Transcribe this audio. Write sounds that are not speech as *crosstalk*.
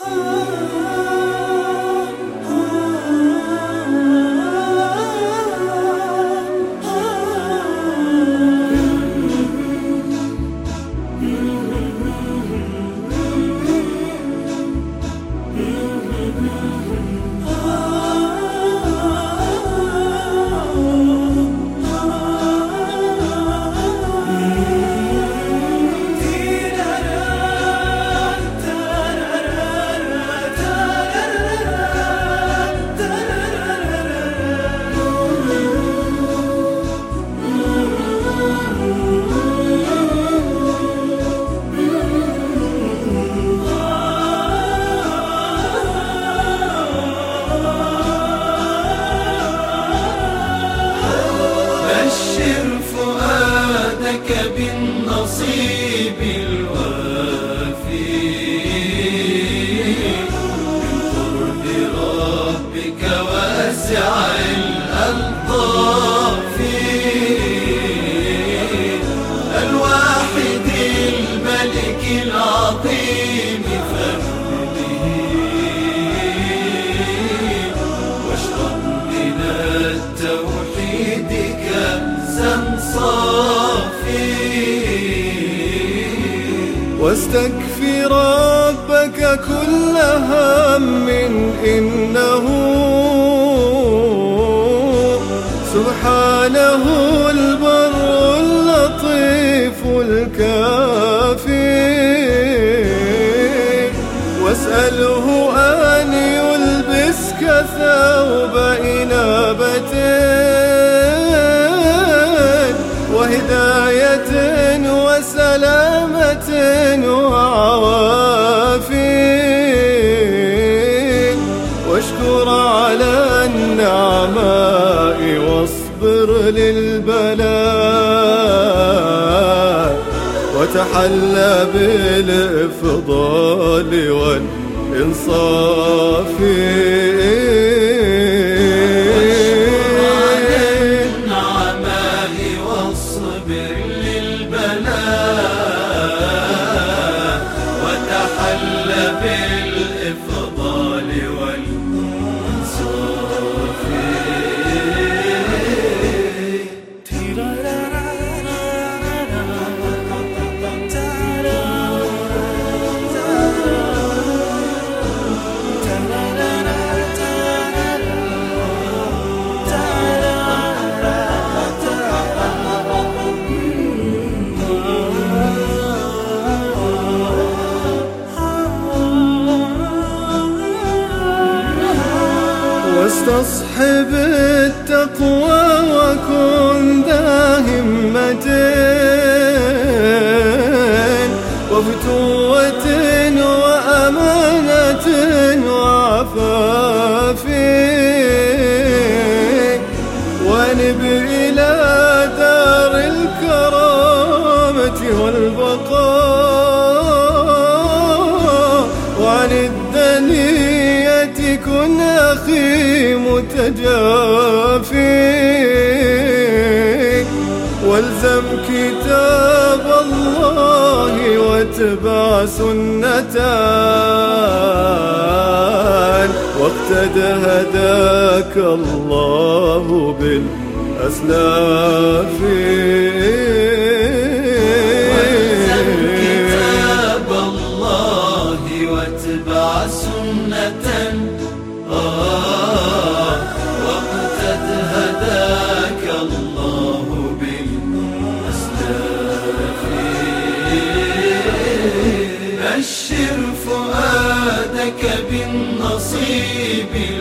بشر *laughs* بالنصيب الوافي. من قرب ربك وأسع الألطاف. الواحد الملك العظيم فابنه واستكفي ربك كل هم إنه سبحانه البر اللطيف الكافي. واسأله أن يلبسك ثوب إنابة. وهداية وعوافي واشكر على النعماء واصبر للبلاء. وتحلى بالإفضال والإنصاف. Been واستصحب التقوى وكن ذا همة وفتوة وأمانة الدنية كن أخي متجافي. والزم كتاب الله واتبع سنة واقتد هداك الله بالأسلاف. واتبع سنة بشر فؤادك بالنصيب.